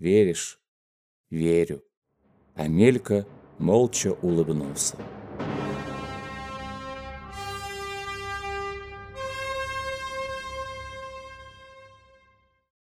веришь?» «Верю». Амелька молча улыбнулся.